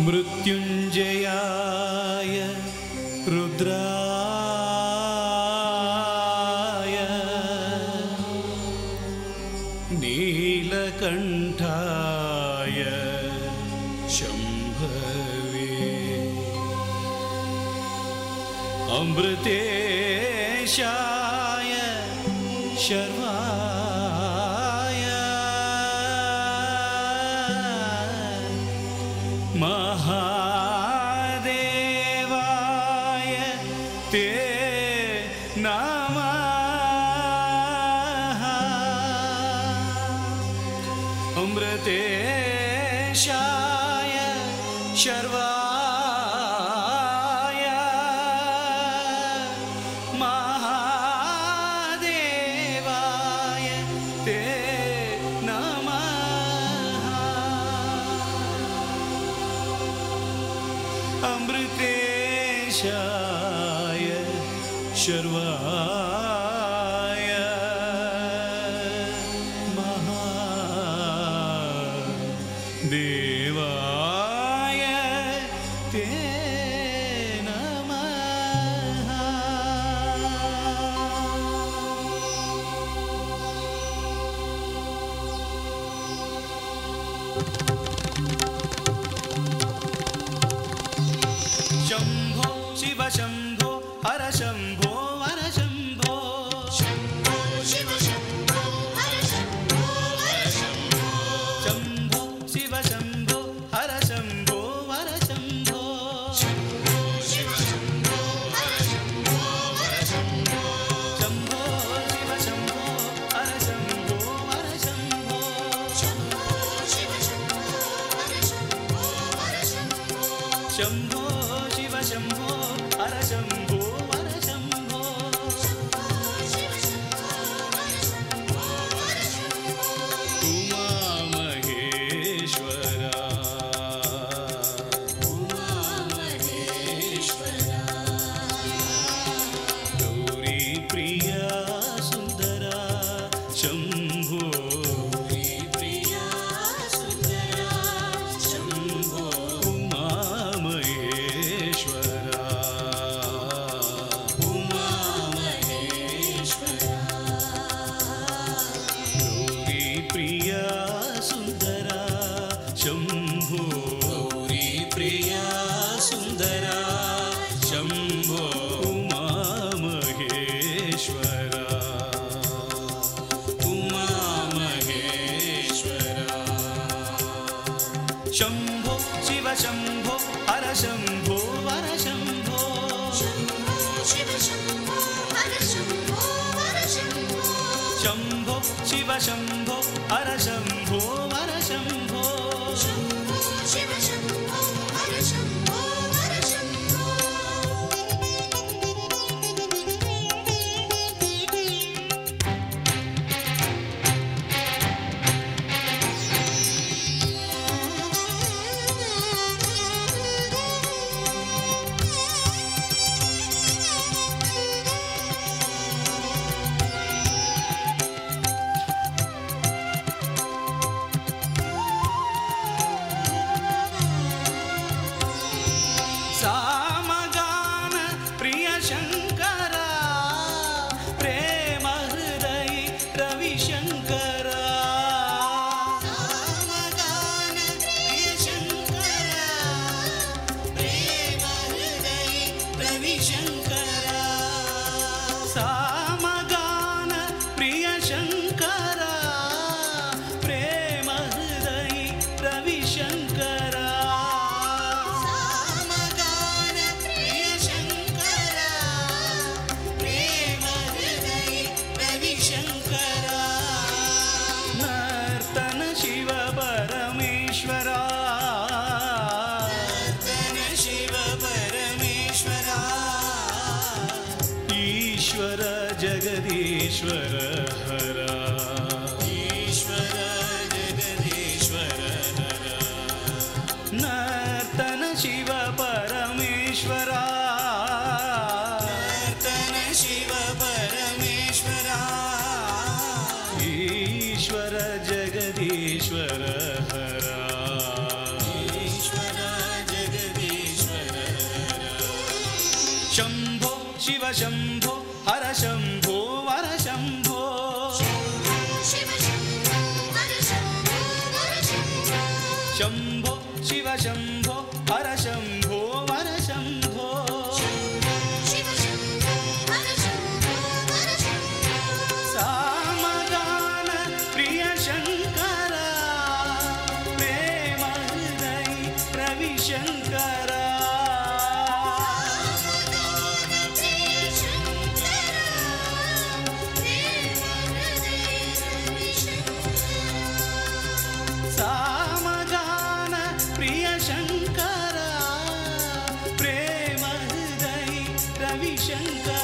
मृत्युञ्जयाय रुद्राय। नीलकण्ठाय शम्भवे। अमृतेशाय शर्वा शाय शर्वा वाय तेन शम्भो शिवशम्भो हरशम्भो 什么 शम्भो अर्श शम्भो हर शम्भो वर शम्भो। शम्भो शिव शम्भो हर शम्भो वर शम्भो। 现在。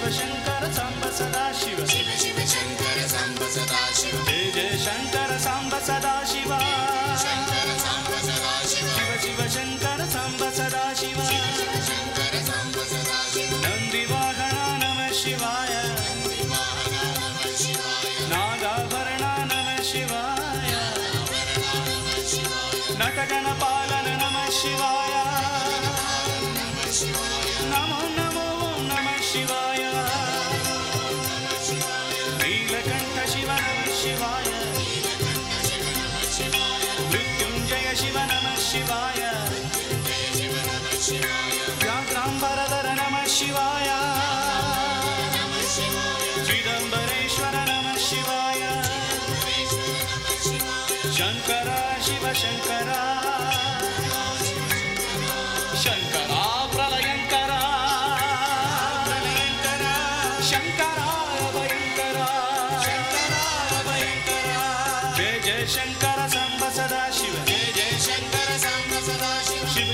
我的心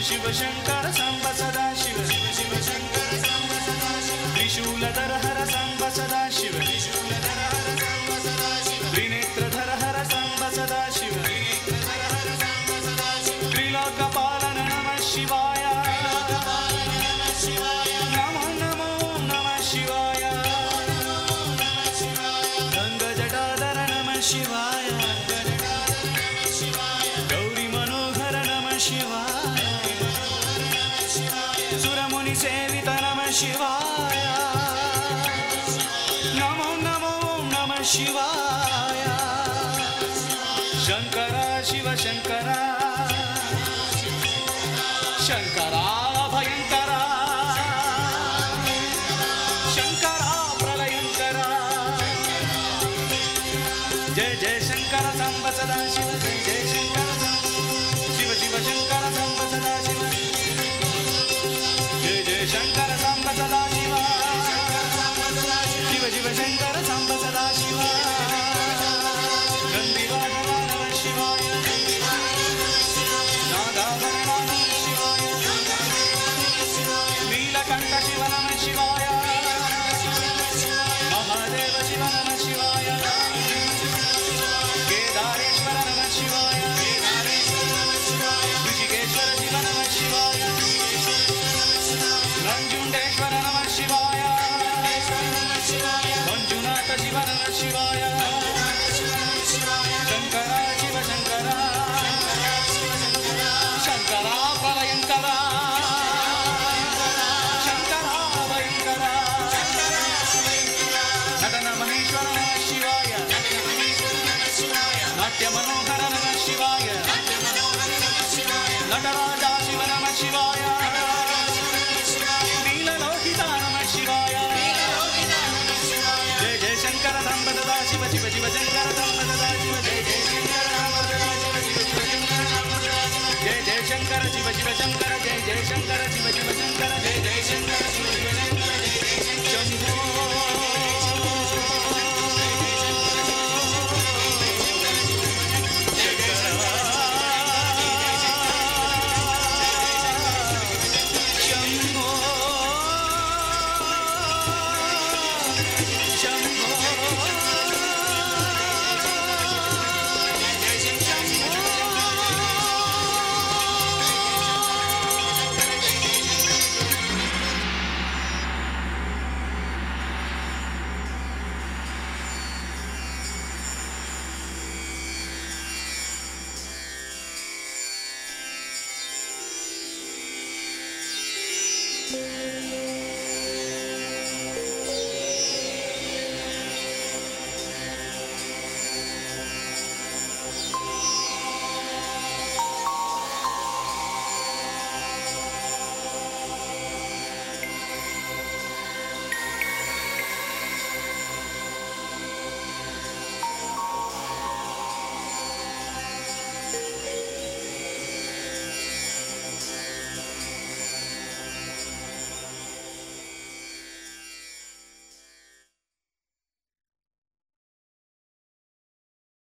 शिव शङ्कर साम्ब सदा शिव शिव शङ्कर शम्ब सदा शिव। त्रिशूलधर हर सम्ब सदा शिव। त्रिशूलधर हर त्रिशूल सदा शिव त्रिनेत्रधर हर शम्ब सदा शिव। त्रिनेत्रधर हर त्रिलगपाल शिवाय। नमो नमो नमः शिवाय शिवाय। गङ्गजटाधर नमः शिवाय। जय जय शंकर सांब सदा शिव जय Shivaya శివ శంకర జయ జయ శంకర శివ శివ శంకర జయ జయ శంకర శివ శివ